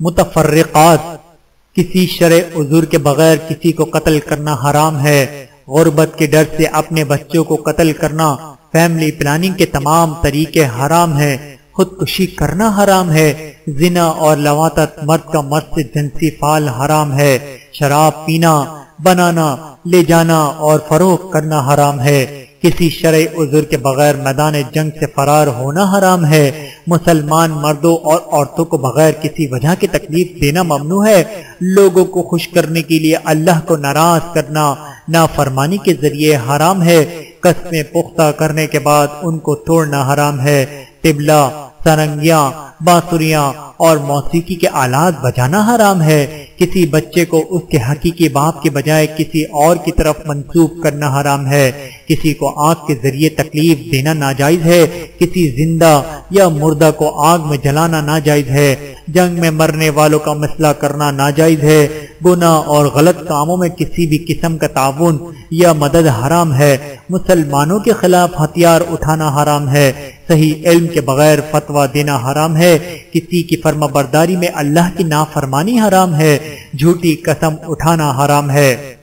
متفرقات، کسی شرع عذر کے بغیر کسی کو قتل کرنا حرام ہے، غربت کے ڈر سے اپنے بچوں کو قتل کرنا فیملی پلاننگ کے تمام طریقے حرام ہیں، خودکشی کرنا حرام ہے، زنا اور لواتت مرد کا مرد سے جنسی فال حرام ہے، شراب پینا، بنانا، لے جانا اور فروغ کرنا حرام ہے۔ کسی شرع عذر کے بغیر میدان جنگ سے فرار ہونا حرام ہے۔ مسلمان مردوں اور عورتوں کو بغیر کسی وجہ کی تکلیف دینا ممنوع ہے۔ لوگوں کو خوش کرنے کے لیے اللہ کو ناراض کرنا نافرمانی کے ذریعے حرام ہے۔ قسمیں پختہ کرنے کے بعد ان کو توڑنا حرام ہے۔ طبلہ سرنگیاں بانسریاں اور موسیقی کے آلات بجانا حرام ہے۔ کسی بچے کو اس کے حقیقی باپ کے بجائے کسی اور کی طرف منسوب کرنا حرام ہے۔ کسی کو آگ کے ذریعے تکلیف دینا ناجائز ہے۔ کسی زندہ یا مردہ کو آگ میں جلانا ناجائز ہے۔ جنگ میں مرنے والوں کا مسئلہ کرنا ناجائز ہے۔ گناہ اور غلط کاموں میں کسی بھی قسم کا تعاون یا مدد حرام ہے۔ مسلمانوں کے خلاف ہتھیار اٹھانا حرام ہے۔ صحیح علم کے بغیر فتویٰ دینا حرام ہے، کسی کی فرما برداری میں اللہ کی نافرمانی حرام ہے، جھوٹی قسم اٹھانا حرام ہے۔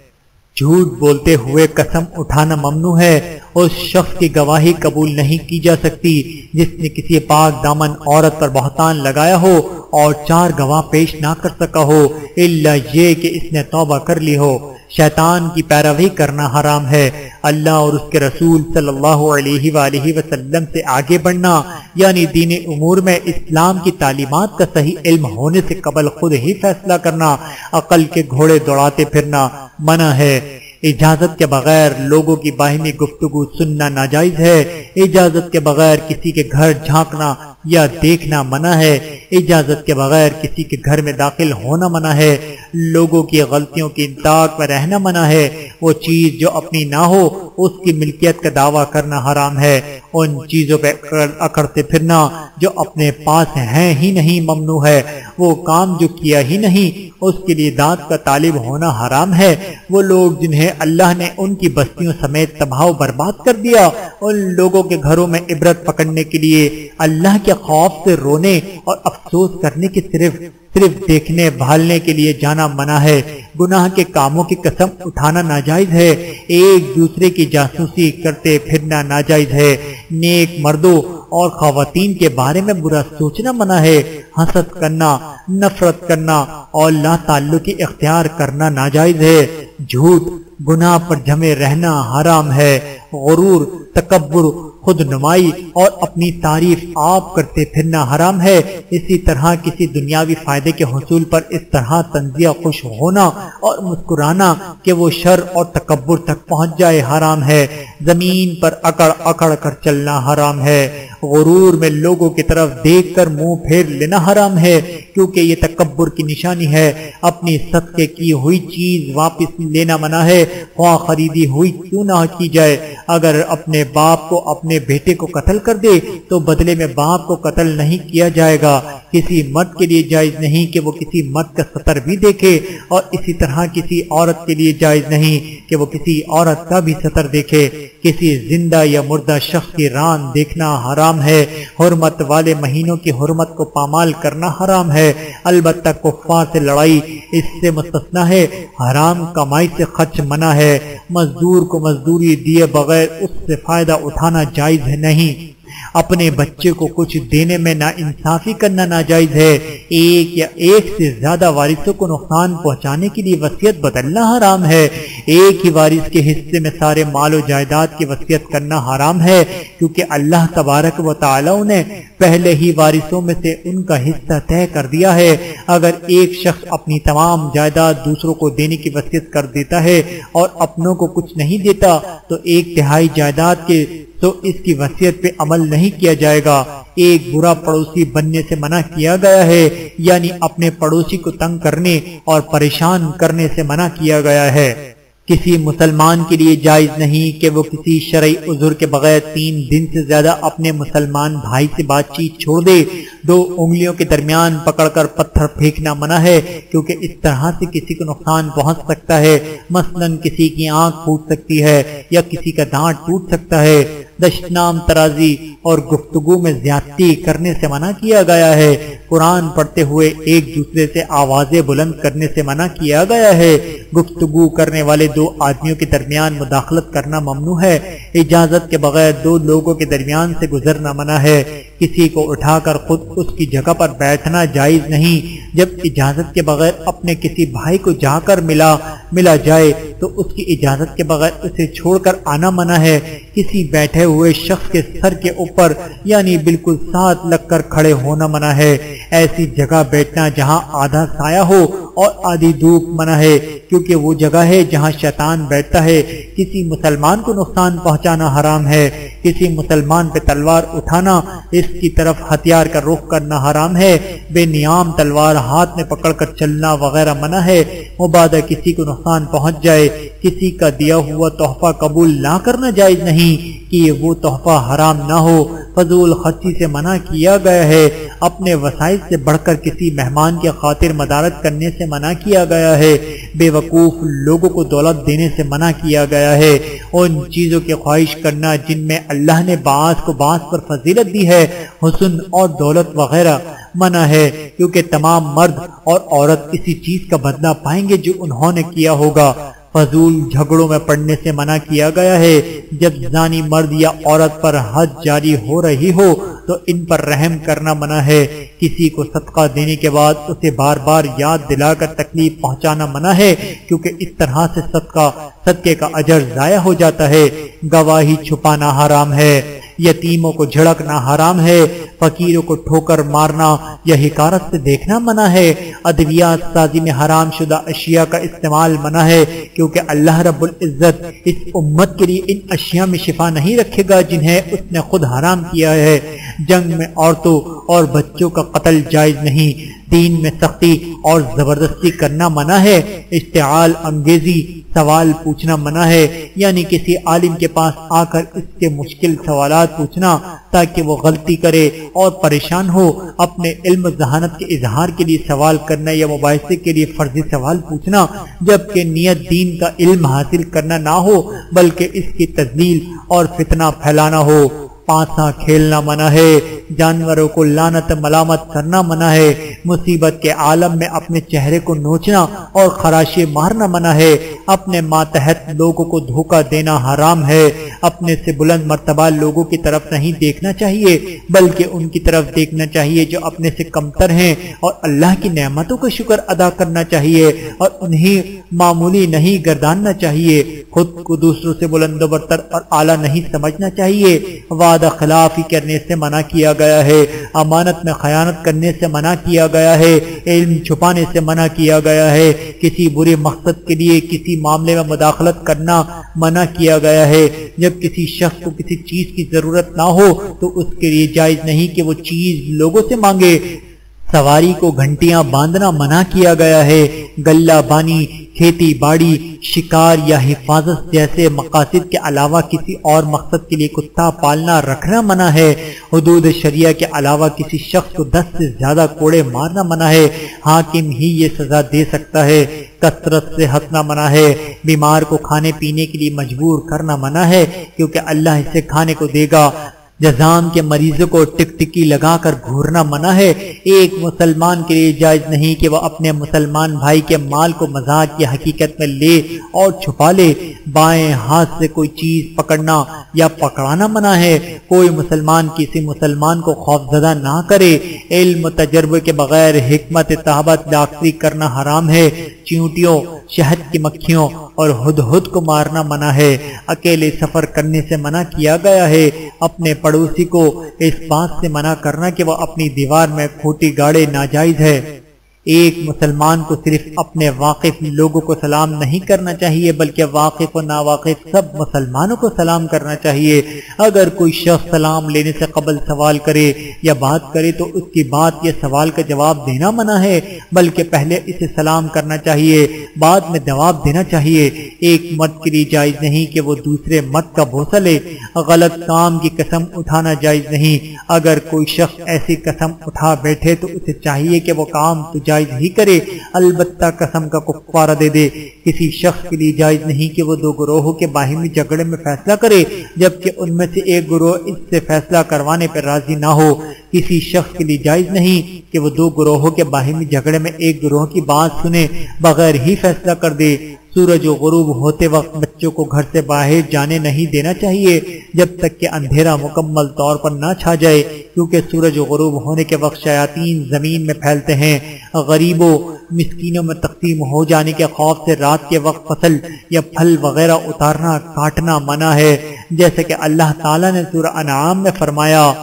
جھوٹ بولتے ہوئے قسم اٹھانا ممنوع ہے اس شخص کی گواہی قبول نہیں کی جا سکتی جس نے کسی پاک دامن عورت پر بہتان لگایا ہو اور چار گواہ پیش نہ کر سکا ہو اللہ یہ کہ اس نے توبہ کر لی ہو۔ شیطان کی پیروی کرنا حرام ہے۔ اللہ اور اس کے رسول صلی اللہ علیہ وآلہ وسلم سے آگے بڑھنا یعنی دین امور میں اسلام کی تعلیمات کا صحیح علم ہونے سے قبل خود ہی فیصلہ کرنا، عقل کے گھوڑے دوڑاتے پھرنا، منع ہے۔ اجازت کے بغیر لوگوں کی باہمی گفتگو سننا ناجائز ہے۔ اجازت کے بغیر کسی کے گھر جھانکنا یا دیکھنا منع ہے۔ اجازت کے بغیر کسی کے گھر میں داخل ہونا منع ہے۔ لوگوں کی غلطیوں کی انتاق میں رہنا منع ہے۔ وہ چیز جو اپنی نہ ہو اس کی ملکیت کا دعویٰ کرنا حرام ہے۔ ان چیزوں پہ اکڑتے پھرنا جو اپنے پاس ہیں ہی نہیں، ممنوع ہے۔ وہ کام جو کیا ہی نہیں، اس کے لیے دانت کا طالب ہونا حرام ہے۔ وہ لوگ جنہیں اللہ نے ان کی بستیوں سمیت تباہ و برباد کر دیا، ان لوگوں کے گھروں میں عبرت پکڑنے کے لیے اللہ کے خوف سے رونے اور افسوس کرنے کے صرف صرف دیکھنے بھالنے کے لیے جانا منع ہے۔ گناہ کے کاموں کی قسم اٹھانا ناجائز ہے۔ ایک دوسرے کی جاسوسی کرتے پھرنا ناجائز ہے۔ نیک مردوں اور خواتین کے بارے میں برا سوچنا منع ہے۔ حسد کرنا، نفرت کرنا اور لا تعلق اختیار کرنا ناجائز ہے۔ جھوٹ، گناہ پر جمے رہنا حرام ہے۔ غرور، تکبر خود نمائی اور اپنی تعریف آپ کرتے پھرنا حرام ہے۔ اسی طرح کسی دنیاوی فائدے کے حصول پر اس طرح تنزیہ خوش ہونا اور مسکرانا کہ وہ شر اور تکبر تک پہنچ جائے حرام ہے۔ زمین پر اکڑ اکڑ کر چلنا حرام ہے۔ غرور میں لوگوں کی طرف دیکھ کر منہ پھیر لینا حرام ہے۔ کیونکہ یہ تکبر کی نشانی ہے، اپنی صدقے کی ہوئی چیز واپس لینا منع ہے، خواہ خریدی ہوئی کیوں نہ کی جائے۔ اگر اپنے باپ کو اپنے بیٹے کو قتل کر دے، تو بدلے میں باپ کو قتل نہیں کیا جائے گا۔ کسی مرد کے لیے جائز نہیں کہ وہ کسی مرد کا سطر بھی دیکھے، اور اسی طرح کسی عورت کے لیے جائز نہیں کہ وہ کسی عورت کا بھی سطر دیکھے۔ کسی زندہ یا مردہ شخص کی ران دیکھنا حرام ہے، حرمت والے مہینوں کی حرمت کو پامال کرنا حرام ہے۔ البتہ کفار سے لڑائی اس سے مستثنا ہے، حرام کمائی سے خرچ منع ہے۔ مزدور کو مزدوری دیے بغیر اس سے فائدہ اٹھانا جائز ہے نہیں۔ اپنے بچے کو کچھ دینے میں نا انصافی کرنا ناجائز ہے۔ ایک یا ایک سے زیادہ وارثوں کو نقصان پہنچانے کے لیے وصیت بدلنا حرام ہے۔ ایک ہی وارث کے حصے میں سارے مال و جائیداد کی وصیت کرنا حرام ہے، کیونکہ اللہ تبارک و تعالیٰ نے پہلے ہی وارثوں میں سے ان کا حصہ طے کر دیا ہے۔ اگر ایک شخص اپنی تمام جائیداد دوسروں کو دینے کی وصیت کر دیتا ہے اور اپنوں کو کچھ نہیں دیتا، تو ایک تہائی جائیداد کے تو اس کی وصیت پہ عمل نہیں کیا جائے گا۔ ایک برا پڑوسی بننے سے منع کیا گیا ہے یعنی اپنے پڑوسی کو تنگ کرنے اور پریشان کرنے سے منع کیا گیا ہے۔ کسی مسلمان کے لیے جائز نہیں کہ وہ کسی شرعی عذر کے بغیر تین دن سے زیادہ اپنے مسلمان بھائی سے بات چیت چھوڑ دے۔ دو انگلیوں کے درمیان پکڑ کر پتھر پھینکنا منع ہے، کیونکہ اس طرح سے کسی کو نقصان پہنچ سکتا ہے۔ مثلا کسی کی آنکھ پھوٹ سکتی ہے یا کسی کا دانت ٹوٹ سکتا ہے۔ دشنام ترازی اور گفتگو میں زیادتی کرنے سے منع کیا گیا ہے۔ قرآن پڑھتے ہوئے ایک دوسرے سے آوازیں بلند کرنے سے منع کیا گیا ہے۔ گفتگو کرنے والے دو آدمیوں کے درمیان مداخلت کرنا ممنوع ہے۔ اجازت کے بغیر دو لوگوں کے درمیان سے گزرنا منع ہے۔ کسی کو اٹھا کر خود اس کی جگہ پر بیٹھنا جائز نہیں۔ جب اجازت کے بغیر اپنے کسی بھائی کو جا کر ملا ملا جائے، تو اس کی اجازت کے بغیر اسے چھوڑ کر آنا منع ہے۔ کسی بیٹھے ہوئے شخص کے سر کے اوپر یعنی بالکل ساتھ لگ کر کھڑے ہونا منع ہے۔ ایسی جگہ بیٹھنا جہاں آدھا سایہ ہو اور آدھی دھوپ منع ہے، کیونکہ وہ جگہ ہے جہاں شیطان بیٹھتا ہے۔ کسی مسلمان کو نقصان پہنچانا حرام ہے، کسی مسلمان پہ تلوار اٹھانا، اس کی طرف ہتھیار کا رخ کرنا حرام ہے۔ بے نیام تلوار ہاتھ میں پکڑ کر چلنا وغیرہ منع ہے۔ مبادہ کسی کو نقصان پہنچ جائے کسی کا دیا ہوا تحفہ قبول نہ کرنا جائز نہیں کہ وہ تحفہ حرام نہ ہو۔ فضول خرچی سے منع کیا گیا ہے۔ اپنے وسائل سے بڑھ کر کسی مہمان کے خاطر مدارت کرنے سے منع کیا گیا ہے۔ بے وقوف لوگوں کو دولت دینے سے منع کیا گیا ہے۔ ان چیزوں کی خواہش کرنا جن میں اللہ نے بعض کو بعض پر فضیلت دی ہے، حسن اور دولت وغیرہ منع ہے۔ کیونکہ تمام مرد اور عورت کسی چیز کا بدلہ پائیں گے جو انہوں نے کیا ہوگا۔ فضول جھگڑوں میں پڑنے سے منع کیا گیا ہے۔ جب زانی مرد یا عورت پر حد جاری ہو رہی ہو تو ان پر رحم کرنا منع ہے۔ کسی کو صدقہ دینے کے بعد اسے بار بار یاد دلا کر تکلیف پہنچانا منع ہے، کیونکہ اس طرح سے صدقہ، صدقے کا اجر ضائع ہو جاتا ہے۔ گواہی چھپانا حرام ہے۔ یتیموں کو جھڑکنا حرام ہے، فقیروں کو ٹھوکر مارنا یا حکارت سے دیکھنا منع ہے۔ ادویات سازی میں حرام شدہ اشیاء کا استعمال منع ہے، کیونکہ اللہ رب العزت اس امت کے لیے ان اشیاء میں شفا نہیں رکھے گا جنہیں اس نے خود حرام کیا ہے۔ جنگ میں عورتوں اور بچوں کا قتل جائز نہیں۔ دین میں سختی اور زبردستی کرنا منع ہے، اشتعال، انگیزی، سوال پوچھنا منع ہے یعنی کسی عالم کے پاس آ کر اس کے مشکل سوالات پوچھنا تاکہ وہ غلطی کرے اور پریشان ہو، اپنے علم ذہانت کے اظہار کے لیے سوال کرنا یا مباحثے کے لیے فرضی سوال پوچھنا، جبکہ نیت دین کا علم حاصل کرنا نہ ہو، بلکہ اس کی تزلیل اور فتنہ پھیلانا ہو۔ پانسا کھیلنا منع ہے، جانوروں کو لانت ملامت کرنا منع ہے، مصیبت کے عالم میں اپنے چہرے کو نوچنا اور خراشی مارنا منع ہے۔ اپنے ماتحت لوگوں کو دھوکہ دینا حرام ہے۔ اپنے سے بلند مرتبہ لوگوں کی طرف نہیں دیکھنا چاہیے، بلکہ ان کی طرف دیکھنا چاہیے جو اپنے سے کمتر ہیں۔ اور اللہ کی نعمتوں کا شکر ادا کرنا چاہیے اور انہیں معمولی نہیں گرداننا چاہیے۔ خود کو دوسروں سے بلند و برتر اور اعلیٰ نہیں سمجھنا چاہیے۔ وعدہ خلافی کرنے سے منع کیا گیا ہے، امانت میں خیانت کرنے سے منع کیا گیا ہے، علم چھپانے سے منع کیا گیا ہے۔ کسی بری مقصد کے لیے کسی معاملے میں مداخلت کرنا منع کیا گیا ہے۔ جب کسی شخص کو کسی چیز کی ضرورت نہ ہو تو اس کے لیے جائز نہیں کہ وہ چیز لوگوں سے مانگے۔ سواری کو گھنٹیاں باندھنا منع کیا گیا ہے۔ گلہ بانی کھیتی باڑی، شکار یا حفاظت جیسے مقاصد کے علاوہ کسی اور مقصد کے لیے کتا پالنا، رکھنا منع ہے۔ حدود شریعہ کے علاوہ کسی شخص کو دس سے زیادہ کوڑے مارنا منع ہے۔ حاکم ہی یہ سزا دے سکتا ہے۔ کثرت سے ہنسنا منع ہے۔ بیمار کو کھانے پینے کے لیے مجبور کرنا منع ہے کیونکہ اللہ اسے کھانے کو دے گا۔ جزام کے مریضوں کو ٹک ٹکی لگا کر گھورنا منع ہے۔ ایک مسلمان کے لیے جائز نہیں کہ وہ اپنے مسلمان بھائی کے مال کو مزاج کی حقیقت میں لے اور چھپا لے۔ بائیں ہاتھ سے کوئی چیز پکڑنا یا پکڑانا منع ہے۔ کوئی مسلمان کسی مسلمان کو خوف زدہ نہ کرے۔ علم تجربے کے بغیر حکمت تحبت ڈاکٹری کرنا حرام ہے۔ چیونٹیوں شہد کی مکھیوں اور ہد ہد کو مارنا منع ہے۔ اکیلے سفر کرنے سے منع کیا گیا ہے۔ اپنے پڑوسی کو اس بات سے منع کرنا کہ وہ اپنی دیوار میں کھوٹی گاڑے ناجائز ہے۔ ایک مسلمان کو صرف اپنے واقف لوگوں کو سلام نہیں کرنا چاہیے، بلکہ واقف و ناواقف سب مسلمانوں کو سلام کرنا چاہیے۔ اگر کوئی شخص سلام لینے سے قبل سوال کرے یا بات کرے تو اس کی بات یا سوال کا جواب دینا منع ہے، بلکہ پہلے اسے سلام کرنا چاہیے، بعد میں جواب دینا چاہیے۔ ایک مت کے لیے جائز نہیں کہ وہ دوسرے مت کا بھوسا لے، غلط کام کی قسم اٹھانا جائز نہیں۔ اگر کوئی شخص ایسی قسم اٹھا بیٹھے تو اسے چاہیے کہ وہ کام تجا جائز ہی کرے۔ البتہ قسم کا کفارہ دے دے۔ کسی شخص کے لیے جائز نہیں کہ وہ دو گروہوں کے باہمی جھگڑے میں فیصلہ کرے، جبکہ ان میں سے ایک گروہ اس سے فیصلہ کروانے پر راضی نہ ہو۔ کسی شخص کے لیے جائز نہیں کہ وہ دو گروہوں کے باہمی جھگڑے میں ایک گروہ کی بات سنے، بغیر ہی فیصلہ کر دے۔ سورج و غروب ہوتے وقت بچوں کو گھر سے باہر جانے نہیں دینا چاہیے، جب تک کہ اندھیرا مکمل طور پر نہ چھا جائے۔ کیونکہ سورج و غروب ہونے کے وقت شیاطین زمین میں پھیلتے ہیں۔ غریبوں، مسکینوں میں تقسیم ہو جانے کے خوف سے رات کے وقت فصل یا پھل وغیرہ اتارنا، کاٹنا منع ہے۔ جیسے کہ اللہ تعالیٰ نے سورہ انعام میں فرمایا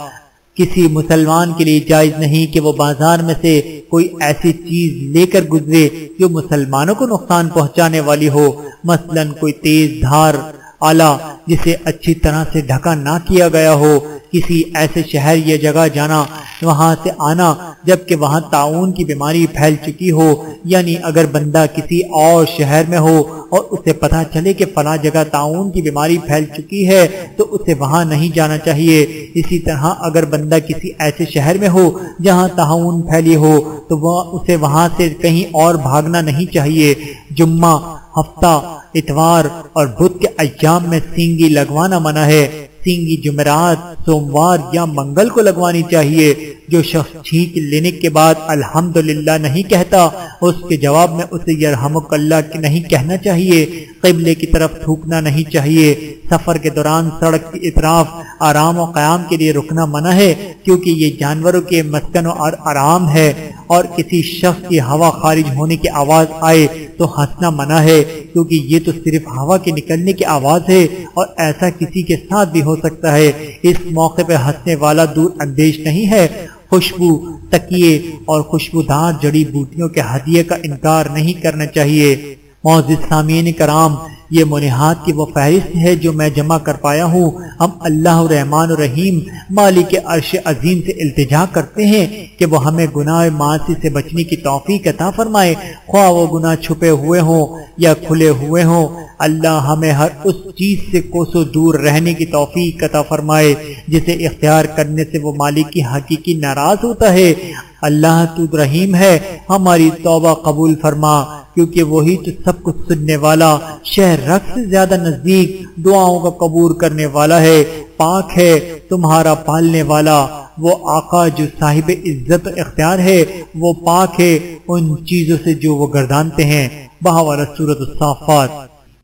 کسی مسلمان کے لیے جائز نہیں کہ وہ بازار میں سے کوئی ایسی چیز لے کر گزرے جو مسلمانوں کو نقصان پہنچانے والی ہو۔ مثلا کوئی تیز دھار آلہ جسے اچھی طرح سے ڈھکا نہ کیا گیا ہو، کسی ایسے شہر یا جگہ جانا، وہاں سے آنا، جبکہ وہاں تعاون کی بیماری پھیل چکی ہو یعنی اگر بندہ کسی اور شہر میں ہو اور اسے پتہ چلے کہ فلاں جگہ تعاون کی بیماری پھیل چکی ہے، تو اسے وہاں نہیں جانا چاہیے۔ اسی طرح اگر بندہ کسی ایسے شہر میں ہو جہاں تعاون پھیلی ہو، تو وہ اسے وہاں سے کہیں اور بھاگنا نہیں چاہیے۔ جمعہ، ہفتہ، اتوار اور بدھ کے ایام میں سینگی لگوانا منع ہے۔ سینگی جمعرات، سوموار یا منگل کو لگوانی چاہیے۔ جو شخص چھینک لینے کے بعد الحمدللہ نہیں کہتا، اس کے جواب میں اسے یرحمک اللہ کی نہیں کہنا چاہیے۔ قبلے کی طرف تھوکنا نہیں چاہیے۔ سفر کے دوران سڑک کی اطراف، آرام و قیام کے لیے رکنا منع ہے۔ کیونکہ یہ جانوروں کے مسکن اور آرام ہے۔ اور کسی شخص کی ہوا خارج ہونے کی آواز آئے تو ہنسنا منع ہے، کیونکہ یہ تو صرف ہوا کے نکلنے کی آواز ہے اور ایسا کسی کے ساتھ بھی ہو سکتا ہے۔ اس موقع پہ ہنسنے والا دور اندیش نہیں ہے۔ خوشبو تکیے اور خوشبودار جڑی بوٹیوں کے ہدیے کا انکار نہیں کرنا چاہیے۔ معزز سامعین کرام یہ منحات کی وہ فہرست ہے جو میں جمع کر پایا ہوں۔ ہم اللہ الرحمن الرحیم مالک عرش عظیم سے التجا کرتے ہیں کہ وہ ہمیں گناہ معاشی سے بچنے کی توفیق عطا فرمائے۔ خواہ وہ گناہ چھپے ہوئے ہوں یا کھلے ہوئے ہوں، اللہ ہمیں ہر اس چیز سے کوسو دور رہنے کی توفیق عطا فرمائے، جسے اختیار کرنے سے وہ مالک کی حقیقی ناراض ہوتا ہے۔ اللہ تو رحیم ہے، ہماری توبہ قبول فرما۔ کیونکہ وہی تو سب کچھ سننے والا، شہر رکھ سے زیادہ نزدیک دعاؤں کا قبول کرنے والا ہے، پاک ہے، تمہارا پالنے والا، وہ آقا جو صاحب عزت اختیار ہے، وہ پاک ہے، ان چیزوں سے جو وہ گردانتے ہیں بہاوالا صورت الصافات۔